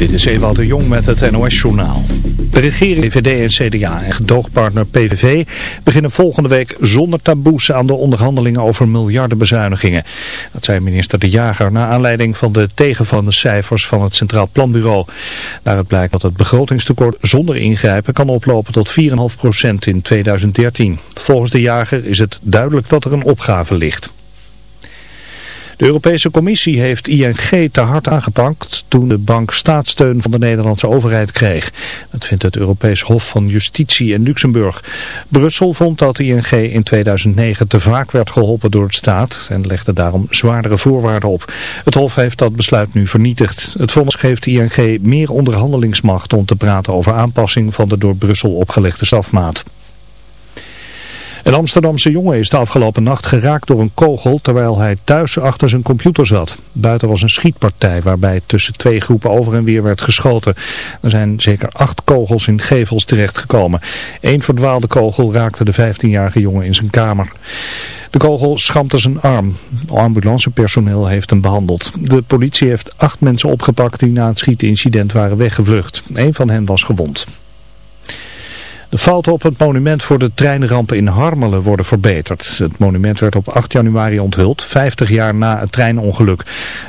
Dit is Ewout de Jong met het NOS-journaal. De regering, VVD en CDA en gedoogpartner PVV beginnen volgende week zonder taboes aan de onderhandelingen over miljardenbezuinigingen. Dat zei minister De Jager na aanleiding van de tegenvallende cijfers van het Centraal Planbureau. Daaruit blijkt dat het begrotingstekort zonder ingrijpen kan oplopen tot 4,5% in 2013. Volgens De Jager is het duidelijk dat er een opgave ligt. De Europese Commissie heeft ING te hard aangepakt toen de bank staatssteun van de Nederlandse overheid kreeg. Dat vindt het Europees Hof van Justitie in Luxemburg. Brussel vond dat ING in 2009 te vaak werd geholpen door het staat en legde daarom zwaardere voorwaarden op. Het Hof heeft dat besluit nu vernietigd. Het vonnis geeft ING meer onderhandelingsmacht om te praten over aanpassing van de door Brussel opgelegde strafmaat. Een Amsterdamse jongen is de afgelopen nacht geraakt door een kogel terwijl hij thuis achter zijn computer zat. Buiten was een schietpartij waarbij tussen twee groepen over en weer werd geschoten. Er zijn zeker acht kogels in gevels terechtgekomen. Eén verdwaalde kogel raakte de 15-jarige jongen in zijn kamer. De kogel schampte zijn arm. Ambulancepersoneel heeft hem behandeld. De politie heeft acht mensen opgepakt die na het schietincident waren weggevlucht. Een van hen was gewond. De fouten op het monument voor de treinrampen in Harmelen worden verbeterd. Het monument werd op 8 januari onthuld, 50 jaar na het treinongeluk.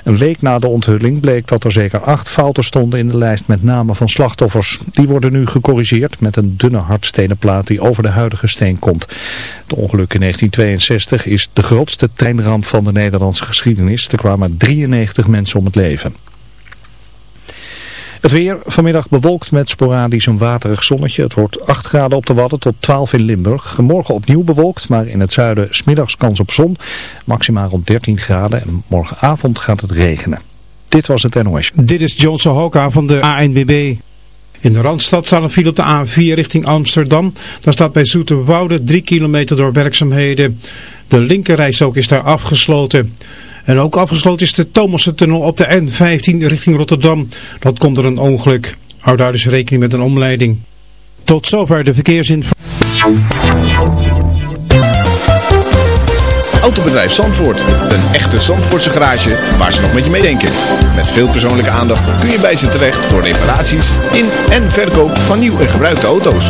Een week na de onthulling bleek dat er zeker acht fouten stonden in de lijst met namen van slachtoffers. Die worden nu gecorrigeerd met een dunne hardstenen plaat die over de huidige steen komt. Het ongeluk in 1962 is de grootste treinramp van de Nederlandse geschiedenis. Er kwamen 93 mensen om het leven. Het weer vanmiddag bewolkt met sporadisch een waterig zonnetje. Het wordt 8 graden op de Wadden tot 12 in Limburg. Morgen opnieuw bewolkt, maar in het zuiden smiddags kans op zon. Maximaal rond 13 graden en morgenavond gaat het regenen. Dit was het NOS. Dit is John Sohoka van de ANBB. In de Randstad staat een file op de A4 richting Amsterdam. Daar staat bij Zoeterwoude 3 kilometer door werkzaamheden. De linkerrijstrook is daar afgesloten. En ook afgesloten is de Thomassen-tunnel op de N15 richting Rotterdam. Dat komt er een ongeluk. Houd daar dus rekening met een omleiding. Tot zover de verkeersinformatie. Autobedrijf Zandvoort. Een echte Zandvoortse garage waar ze nog met je meedenken. Met veel persoonlijke aandacht kun je bij ze terecht voor reparaties in en verkoop van nieuw en gebruikte auto's.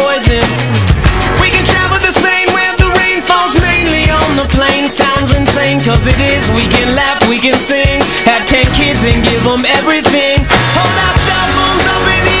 it is We can laugh, we can sing. Have ten kids and give them everything. Hold our ourselves up in the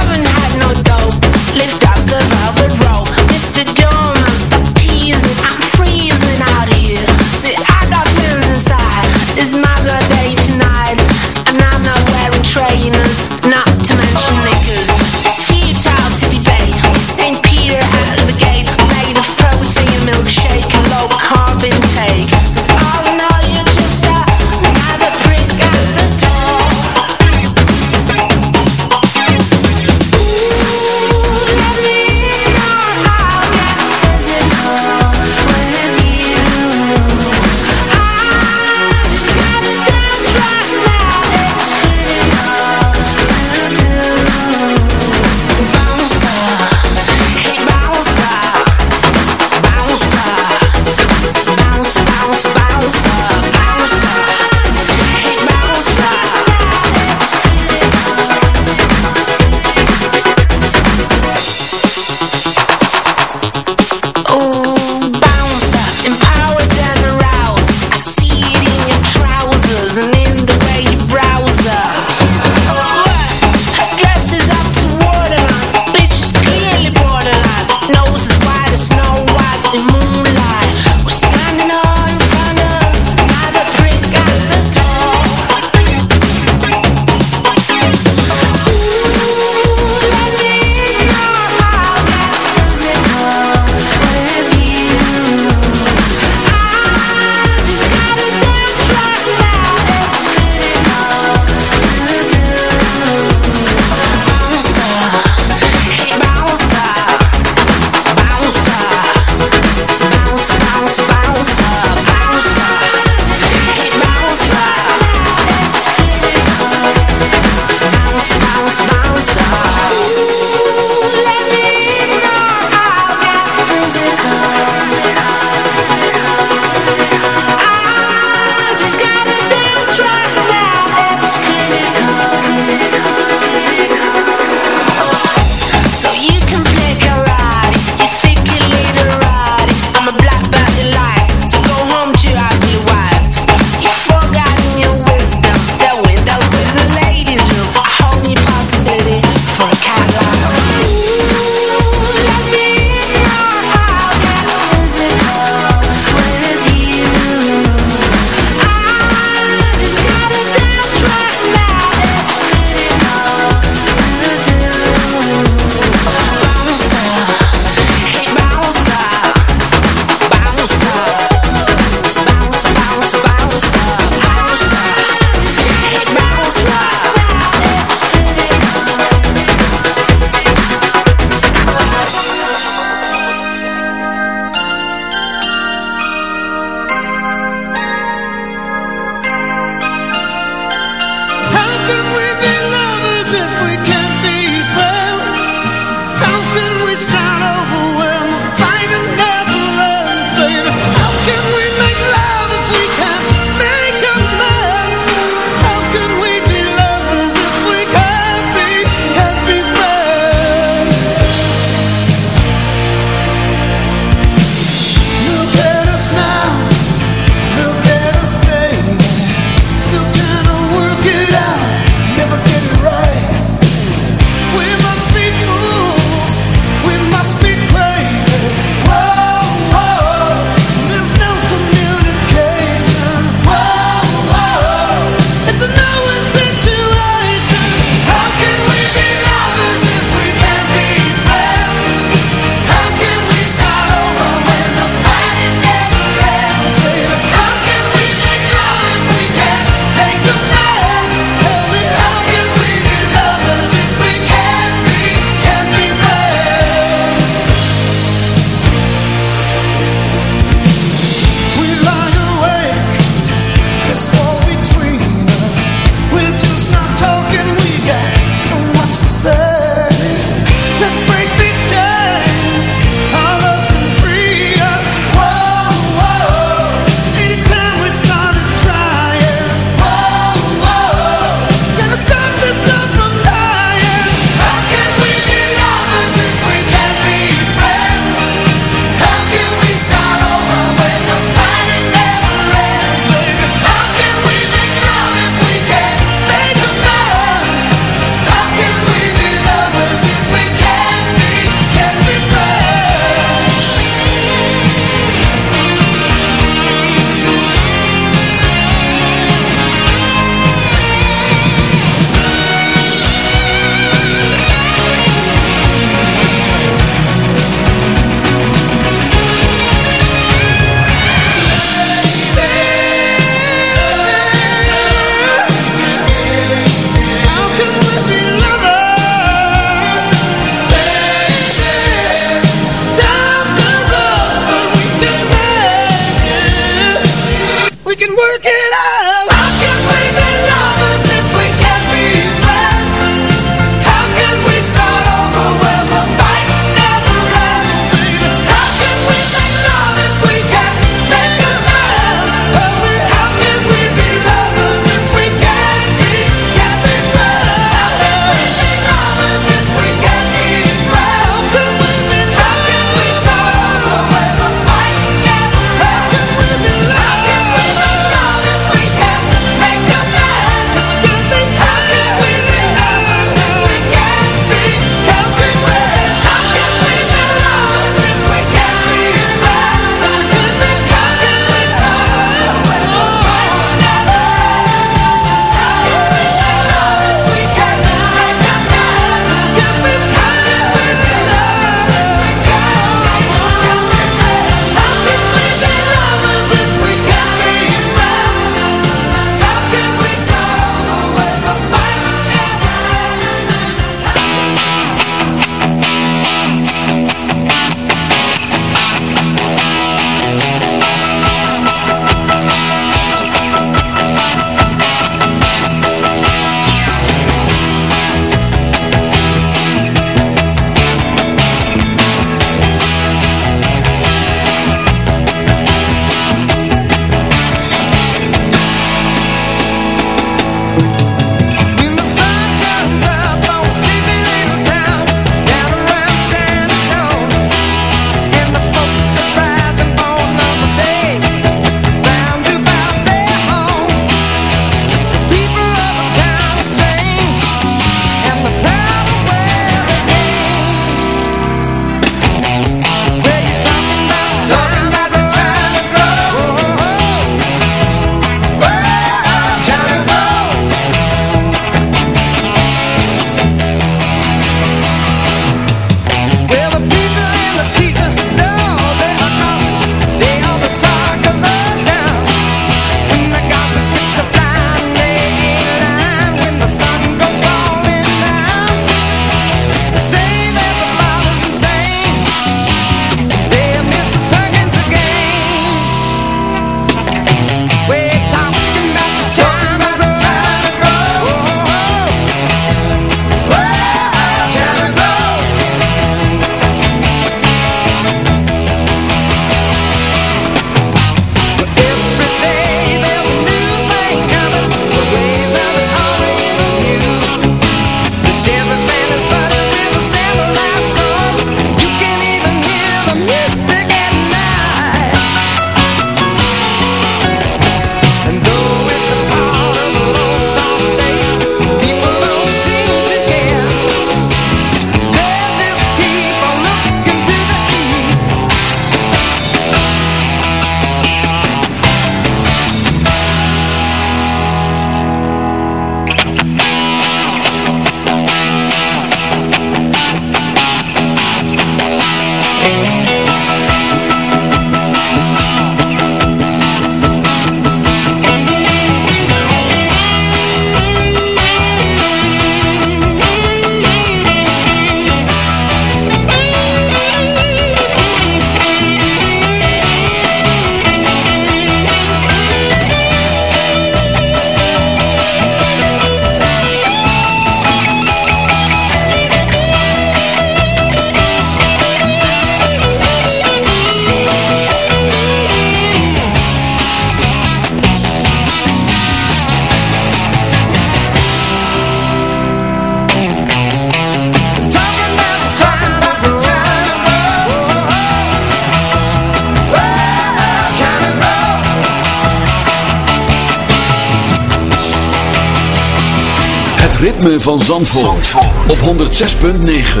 Van Zandvoort, op 106.9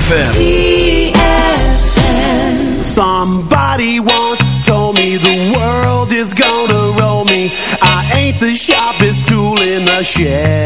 FM. Somebody once told me the world is gonna roll me. I ain't the sharpest tool in the shed.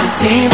Assim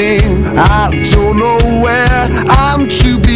I don't know where I'm to begin.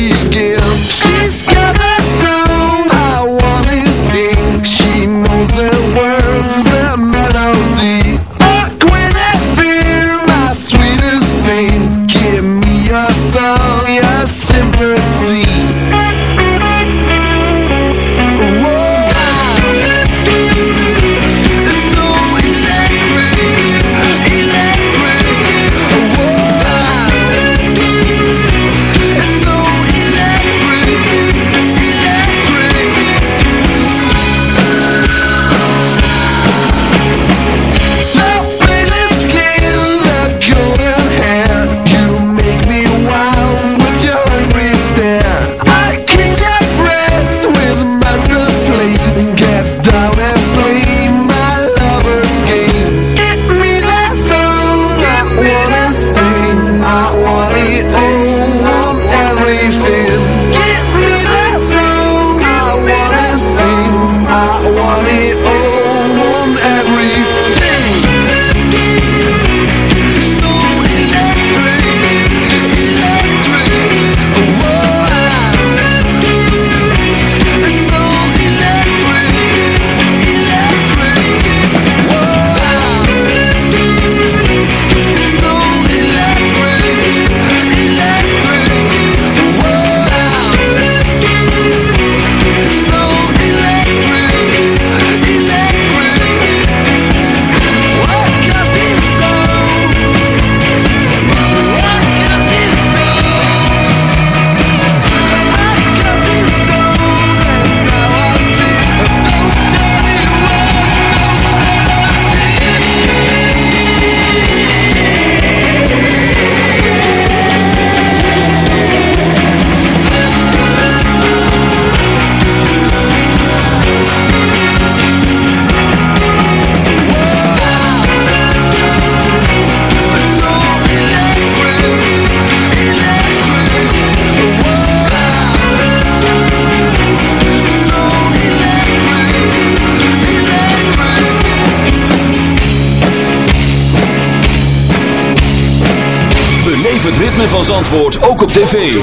Van Zandvoort ook op tv.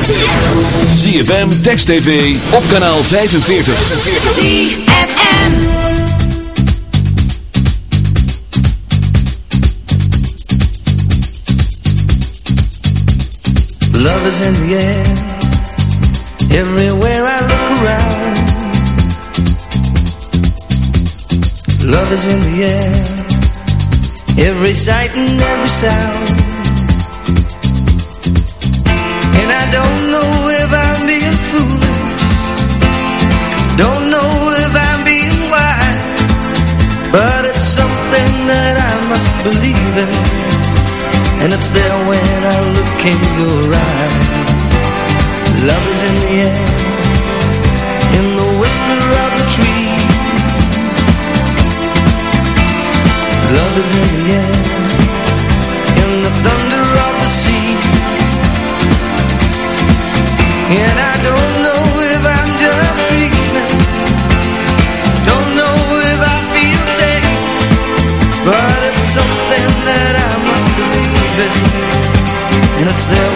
ZFM, Text TV, op kanaal 45. ZFM. Love is in the air Everywhere I look around Love is in the air Every sight and every sound It's there when I look in your eyes. Love is in the air In the whisper of the tree. Love is in the air And it's there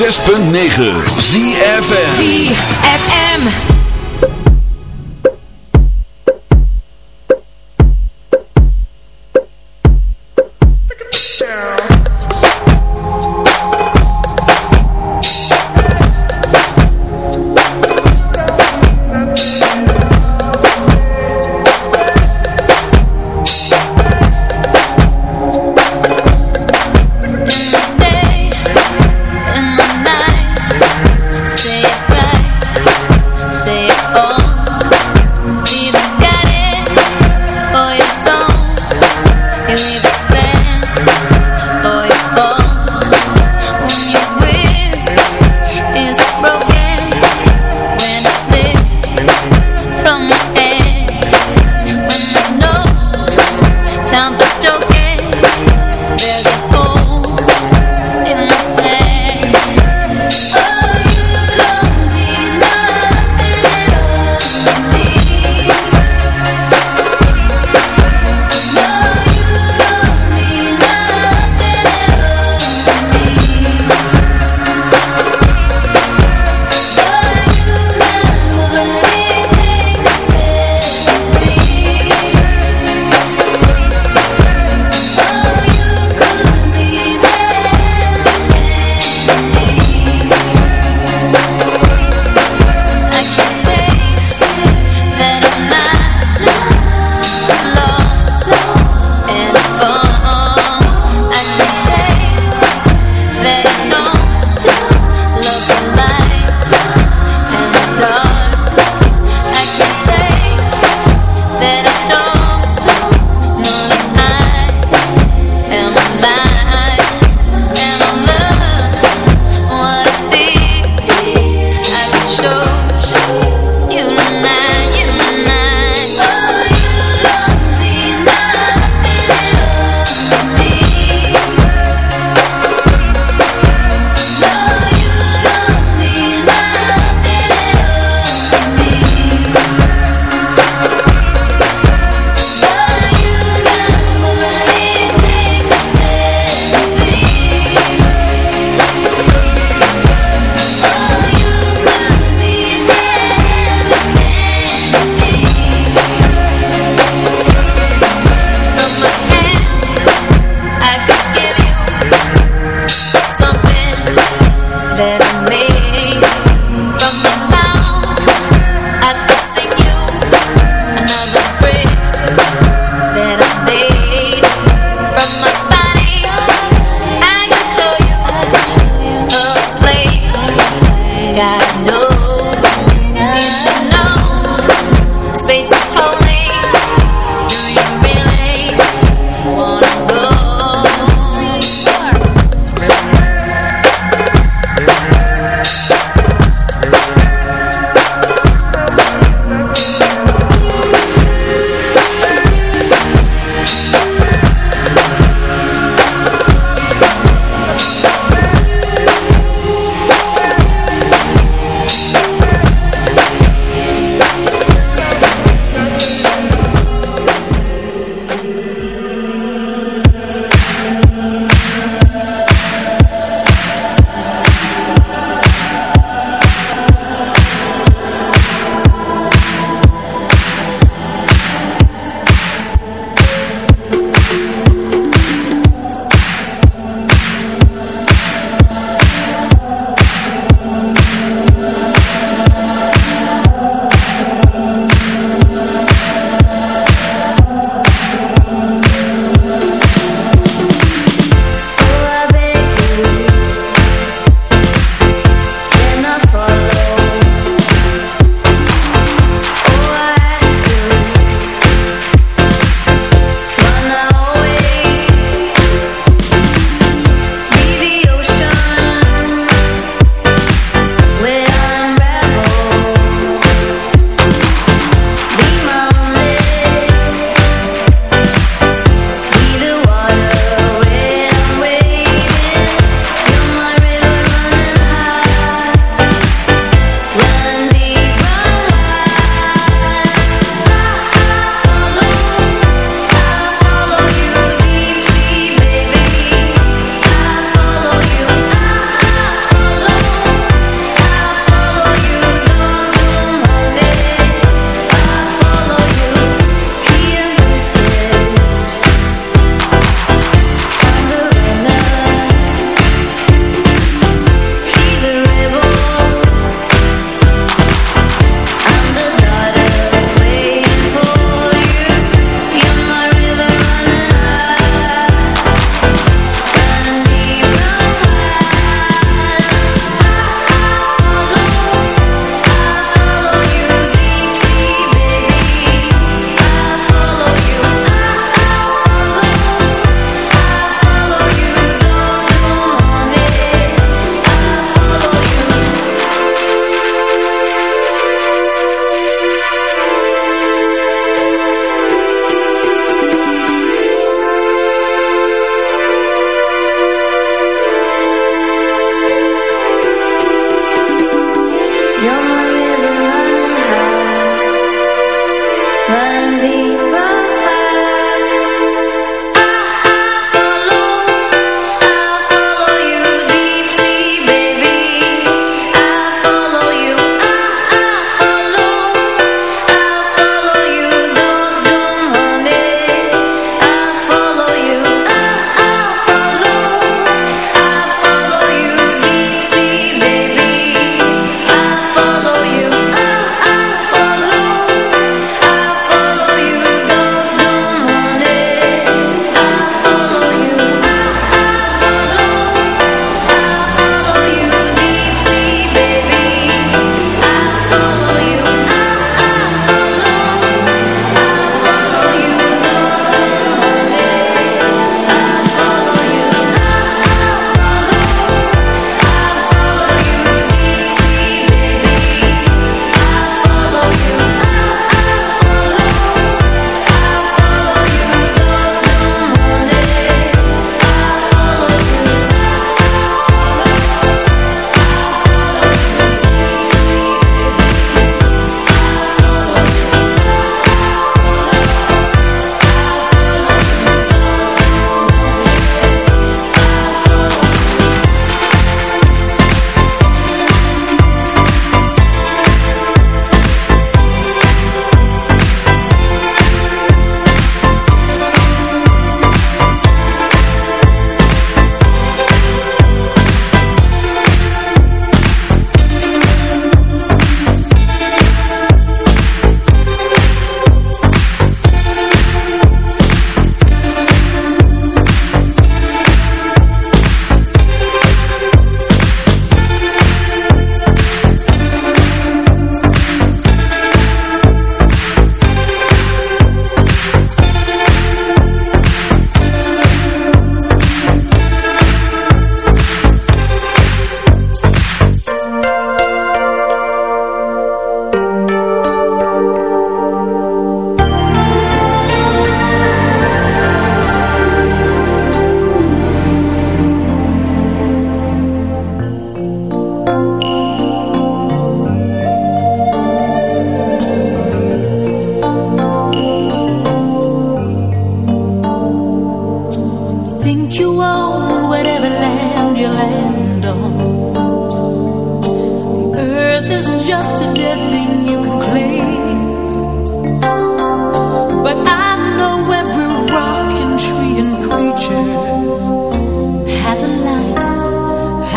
106.9 ZFM ZFM.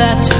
that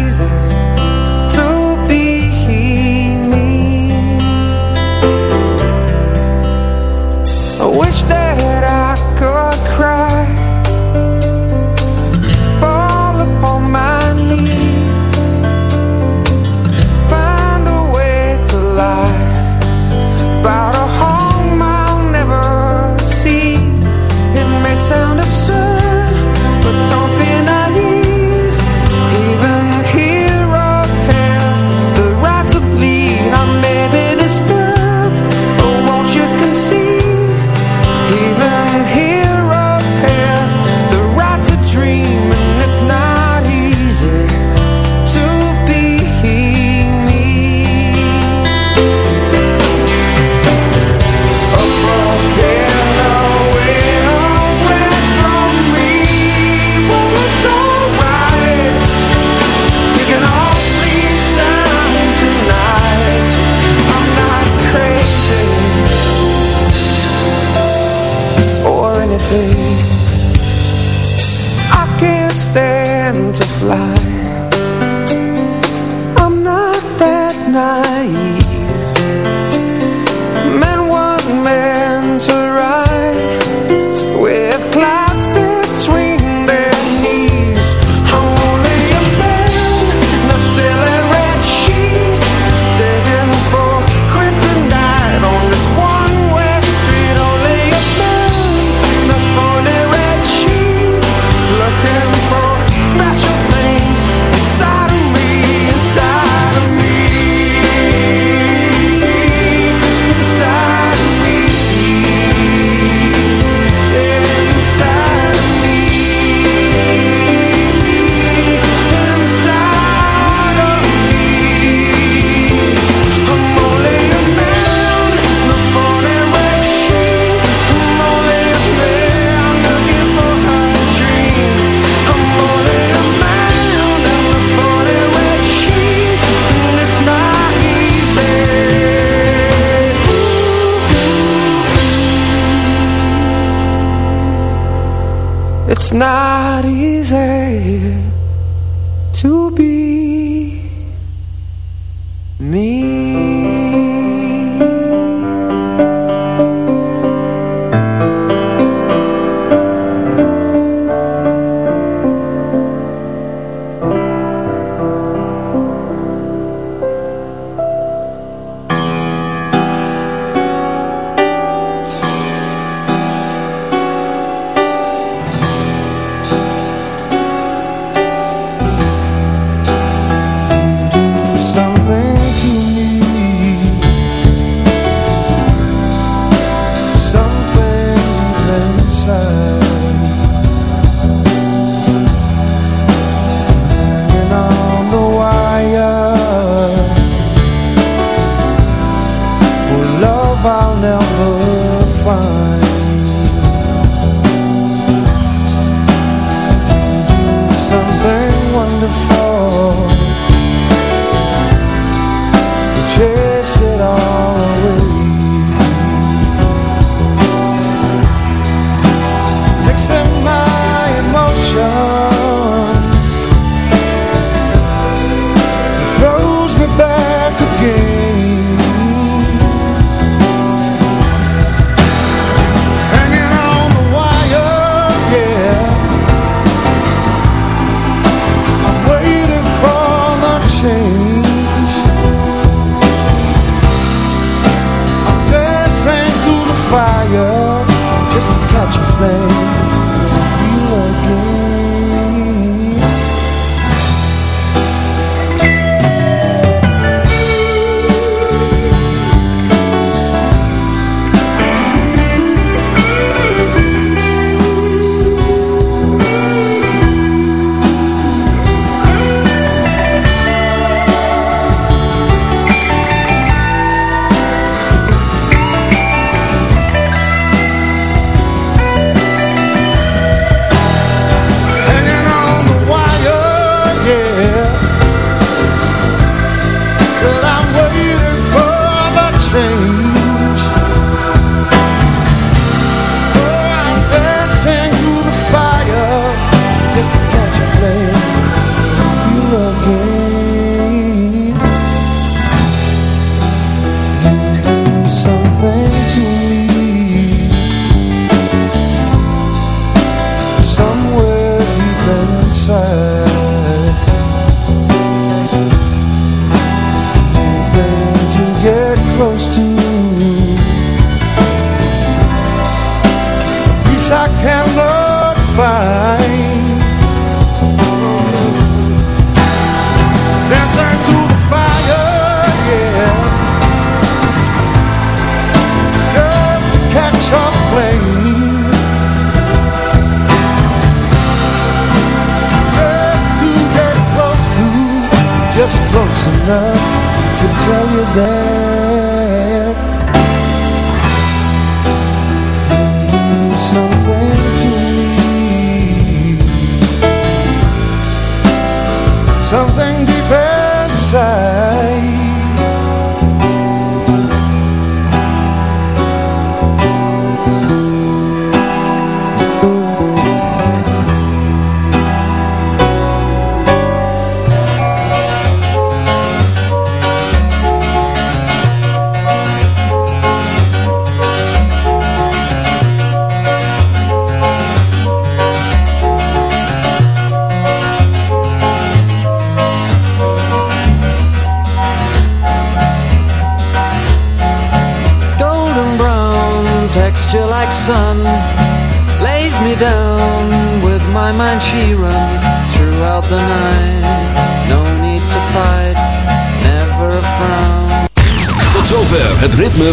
保留。